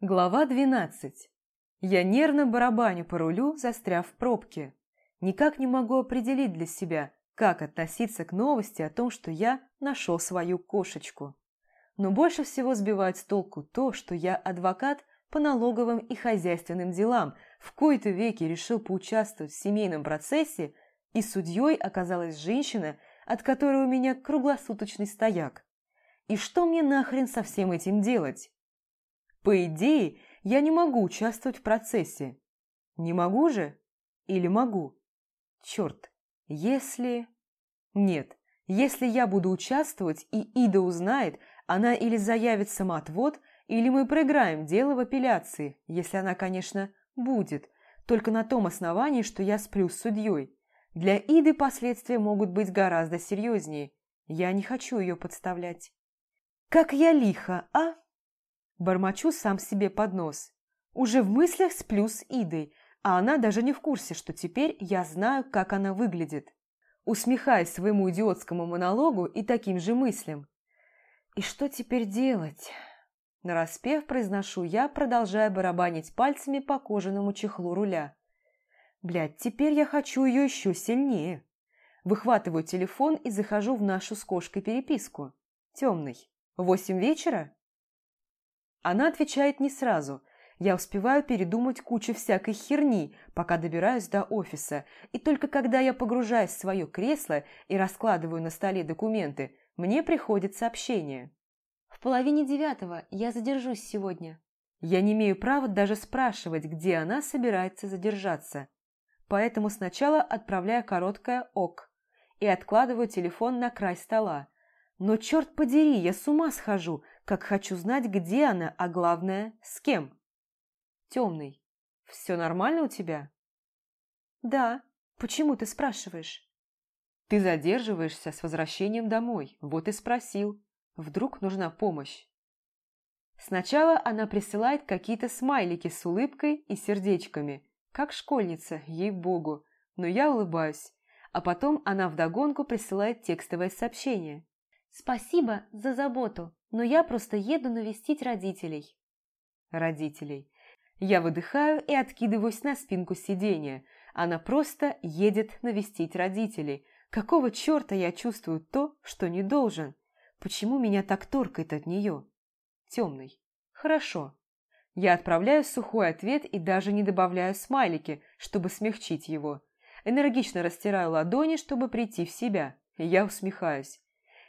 Глава 12. Я нервно барабаню по рулю, застряв в пробке. Никак не могу определить для себя, как относиться к новости о том, что я нашел свою кошечку. Но больше всего сбивает с толку то, что я адвокат по налоговым и хозяйственным делам, в кои-то веки решил поучаствовать в семейном процессе, и судьей оказалась женщина, от которой у меня круглосуточный стояк. И что мне нахрен со всем этим делать? По идее, я не могу участвовать в процессе. Не могу же? Или могу? Черт, если... Нет, если я буду участвовать, и Ида узнает, она или заявит самоотвод, или мы проиграем дело в апелляции, если она, конечно, будет, только на том основании, что я сплю с судьей. Для Иды последствия могут быть гораздо серьезнее. Я не хочу ее подставлять. Как я лиха, а? Бормочу сам себе под нос. Уже в мыслях сплю с Идой, а она даже не в курсе, что теперь я знаю, как она выглядит. Усмехаясь своему идиотскому монологу и таким же мыслям. И что теперь делать? Нараспев произношу я, продолжая барабанить пальцами по кожаному чехлу руля. Блядь, теперь я хочу ее еще сильнее. Выхватываю телефон и захожу в нашу с кошкой переписку. Темный. Восемь вечера? Она отвечает не сразу. Я успеваю передумать кучу всякой херни, пока добираюсь до офиса, и только когда я погружаюсь в свое кресло и раскладываю на столе документы, мне приходит сообщение. «В половине девятого я задержусь сегодня». Я не имею права даже спрашивать, где она собирается задержаться. Поэтому сначала отправляю короткое «ок» и откладываю телефон на край стола. Но черт подери, я с ума схожу, как хочу знать, где она, а главное, с кем. Темный, все нормально у тебя? Да. Почему ты спрашиваешь? Ты задерживаешься с возвращением домой, вот и спросил. Вдруг нужна помощь. Сначала она присылает какие-то смайлики с улыбкой и сердечками, как школьница, ей-богу, но я улыбаюсь. А потом она вдогонку присылает текстовое сообщение. «Спасибо за заботу но я просто еду навестить родителей». «Родителей». Я выдыхаю и откидываюсь на спинку сиденья. Она просто едет навестить родителей. Какого черта я чувствую то, что не должен? Почему меня так торкает от нее? Темный. Хорошо. Я отправляю сухой ответ и даже не добавляю смайлики, чтобы смягчить его. Энергично растираю ладони, чтобы прийти в себя. Я усмехаюсь.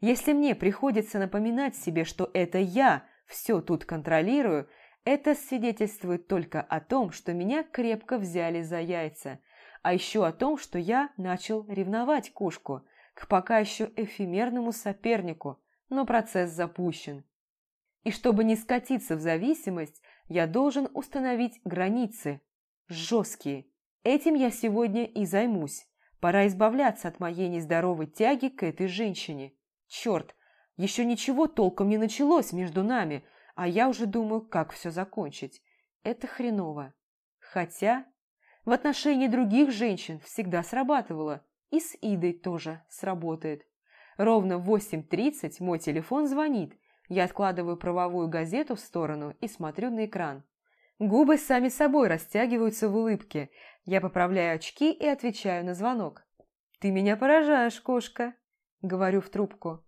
Если мне приходится напоминать себе, что это я все тут контролирую, это свидетельствует только о том, что меня крепко взяли за яйца, а еще о том, что я начал ревновать кошку к пока еще эфемерному сопернику, но процесс запущен. И чтобы не скатиться в зависимость, я должен установить границы. Жесткие. Этим я сегодня и займусь. Пора избавляться от моей нездоровой тяги к этой женщине. Черт, еще ничего толком не началось между нами, а я уже думаю, как все закончить. Это хреново. Хотя в отношении других женщин всегда срабатывало, и с Идой тоже сработает. Ровно в 8.30 мой телефон звонит. Я откладываю правовую газету в сторону и смотрю на экран. Губы сами собой растягиваются в улыбке. Я поправляю очки и отвечаю на звонок. «Ты меня поражаешь, кошка!» Говорю в трубку.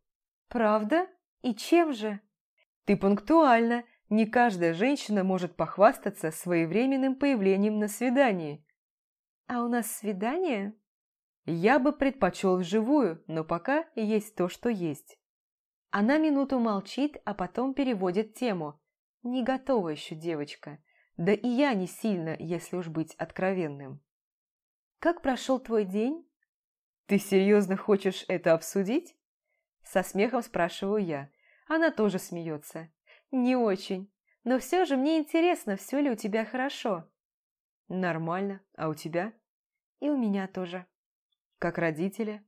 «Правда? И чем же?» «Ты пунктуальна. Не каждая женщина может похвастаться своевременным появлением на свидании». «А у нас свидание?» «Я бы предпочел вживую, но пока есть то, что есть». Она минуту молчит, а потом переводит тему. «Не готова еще девочка. Да и я не сильно, если уж быть откровенным». «Как прошел твой день?» «Ты серьезно хочешь это обсудить?» Со смехом спрашиваю я. Она тоже смеется. «Не очень. Но все же мне интересно, все ли у тебя хорошо». «Нормально. А у тебя?» «И у меня тоже». «Как родители?»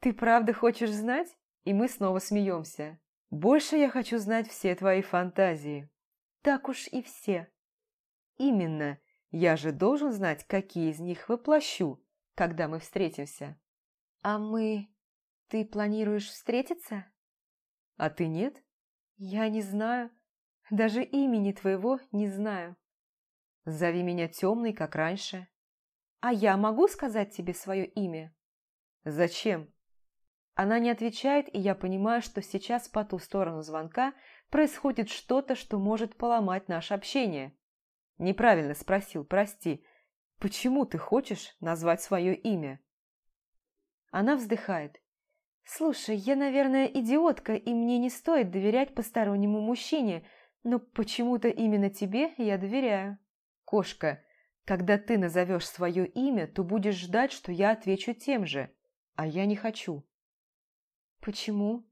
«Ты правда хочешь знать?» И мы снова смеемся. «Больше я хочу знать все твои фантазии». «Так уж и все». «Именно. Я же должен знать, какие из них воплощу, когда мы встретимся». «А мы... Ты планируешь встретиться?» «А ты нет?» «Я не знаю. Даже имени твоего не знаю. Зови меня темный, как раньше. А я могу сказать тебе свое имя? Зачем? Она не отвечает, и я понимаю, что сейчас по ту сторону звонка происходит что-то, что может поломать наше общение. Неправильно спросил, прости. Почему ты хочешь назвать свое имя? Она вздыхает. «Слушай, я, наверное, идиотка, и мне не стоит доверять постороннему мужчине, но почему-то именно тебе я доверяю». «Кошка, когда ты назовешь свое имя, то будешь ждать, что я отвечу тем же, а я не хочу». «Почему?»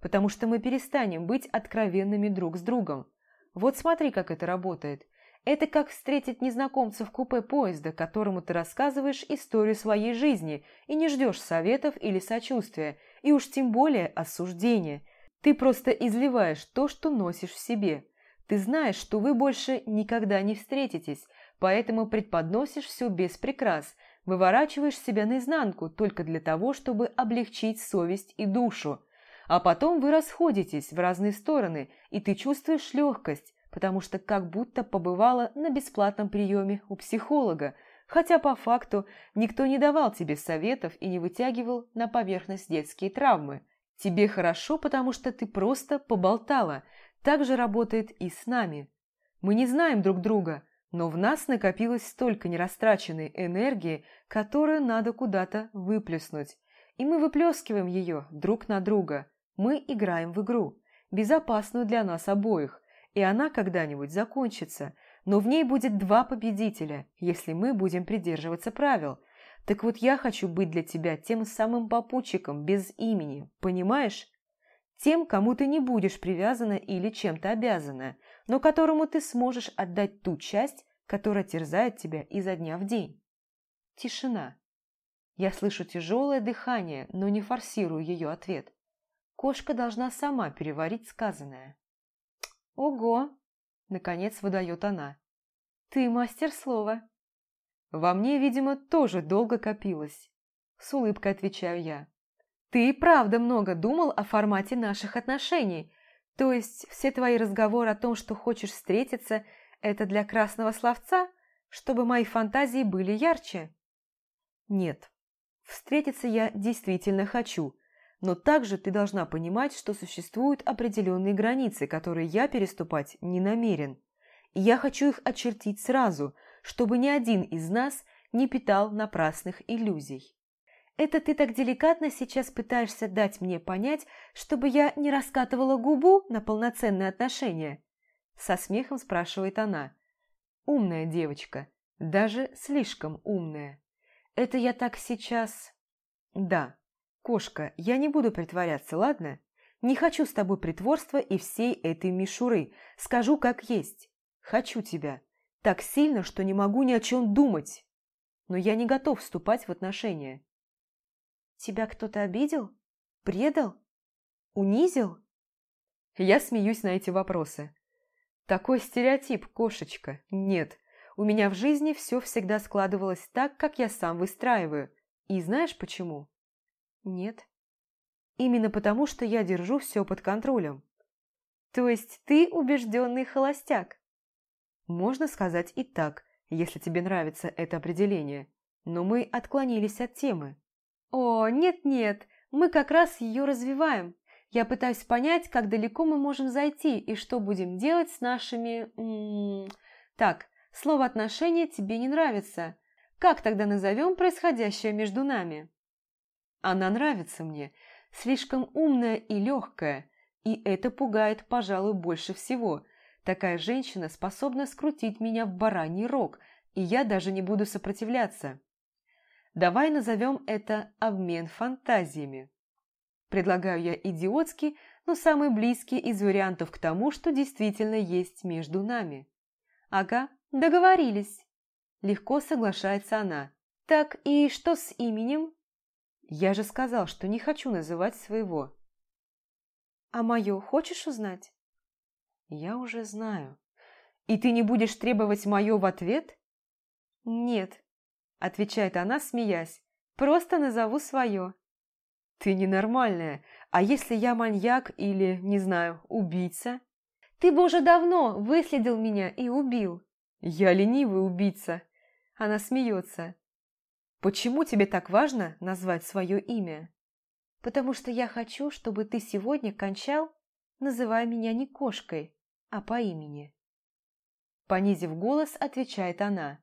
«Потому что мы перестанем быть откровенными друг с другом. Вот смотри, как это работает. Это как встретить незнакомца в купе поезда, которому ты рассказываешь историю своей жизни и не ждешь советов или сочувствия, и уж тем более осуждения. Ты просто изливаешь то, что носишь в себе. Ты знаешь, что вы больше никогда не встретитесь, поэтому предподносишь все без прикрас, Выворачиваешь себя наизнанку только для того, чтобы облегчить совесть и душу. А потом вы расходитесь в разные стороны, и ты чувствуешь легкость, потому что как будто побывала на бесплатном приеме у психолога, хотя по факту никто не давал тебе советов и не вытягивал на поверхность детские травмы. Тебе хорошо, потому что ты просто поболтала. Так же работает и с нами. Мы не знаем друг друга, но в нас накопилось столько нерастраченной энергии, которую надо куда-то выплеснуть. И мы выплескиваем ее друг на друга. Мы играем в игру, безопасную для нас обоих, и она когда-нибудь закончится, но в ней будет два победителя, если мы будем придерживаться правил. Так вот я хочу быть для тебя тем самым попутчиком без имени, понимаешь? Тем, кому ты не будешь привязана или чем-то обязана, но которому ты сможешь отдать ту часть, которая терзает тебя изо дня в день. Тишина. Я слышу тяжелое дыхание, но не форсирую ее ответ. Кошка должна сама переварить сказанное. «Ого!» – наконец выдает она. «Ты мастер слова!» Во мне, видимо, тоже долго копилось. С улыбкой отвечаю я. «Ты правда много думал о формате наших отношений, то есть все твои разговоры о том, что хочешь встретиться, это для красного словца, чтобы мои фантазии были ярче? Нет. Встретиться я действительно хочу, но также ты должна понимать, что существуют определенные границы, которые я переступать не намерен. И я хочу их очертить сразу, чтобы ни один из нас не питал напрасных иллюзий. Это ты так деликатно сейчас пытаешься дать мне понять, чтобы я не раскатывала губу на полноценные отношения?» Со смехом спрашивает она. «Умная девочка, даже слишком умная. Это я так сейчас...» «Да, кошка, я не буду притворяться, ладно? Не хочу с тобой притворства и всей этой мишуры. Скажу как есть. Хочу тебя. Так сильно, что не могу ни о чем думать. Но я не готов вступать в отношения. Тебя кто-то обидел? Предал? Унизил? Я смеюсь на эти вопросы. Такой стереотип, кошечка. Нет, у меня в жизни все всегда складывалось так, как я сам выстраиваю. И знаешь почему? Нет. Именно потому, что я держу все под контролем. То есть ты убежденный холостяк? Можно сказать и так, если тебе нравится это определение. Но мы отклонились от темы. «О, нет-нет, мы как раз ее развиваем. Я пытаюсь понять, как далеко мы можем зайти и что будем делать с нашими... М -м так, слово «отношения» тебе не нравится. Как тогда назовем происходящее между нами?» Она нравится мне, слишком умная и легкая, и это пугает, пожалуй, больше всего. Такая женщина способна скрутить меня в бараний рог, и я даже не буду сопротивляться. Давай назовем это обмен фантазиями. Предлагаю я идиотский, но самый близкий из вариантов к тому, что действительно есть между нами. Ага, договорились. Легко соглашается она. Так и что с именем? Я же сказал, что не хочу называть своего. А мое хочешь узнать? Я уже знаю. И ты не будешь требовать мое в ответ? Нет, отвечает она, смеясь. «Просто назову свое». «Ты ненормальная. А если я маньяк или, не знаю, убийца?» Ты бы уже давно выследил меня и убил. Я ленивый убийца. Она смеется. Почему тебе так важно назвать свое имя? Потому что я хочу, чтобы ты сегодня кончал, называя меня не кошкой, а по имени. Понизив голос, отвечает она.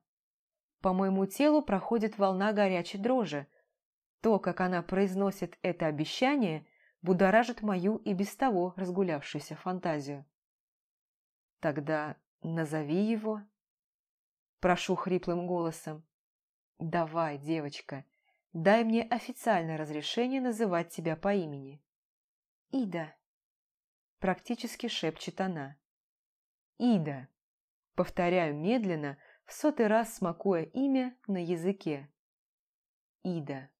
По моему телу проходит волна горячей дрожи. То, как она произносит это обещание, будоражит мою и без того разгулявшуюся фантазию. Тогда назови его. Прошу хриплым голосом. Давай, девочка, дай мне официальное разрешение называть тебя по имени. Ида. Практически шепчет она. Ида. Повторяю медленно, в сотый раз смакуя имя на языке. Ида.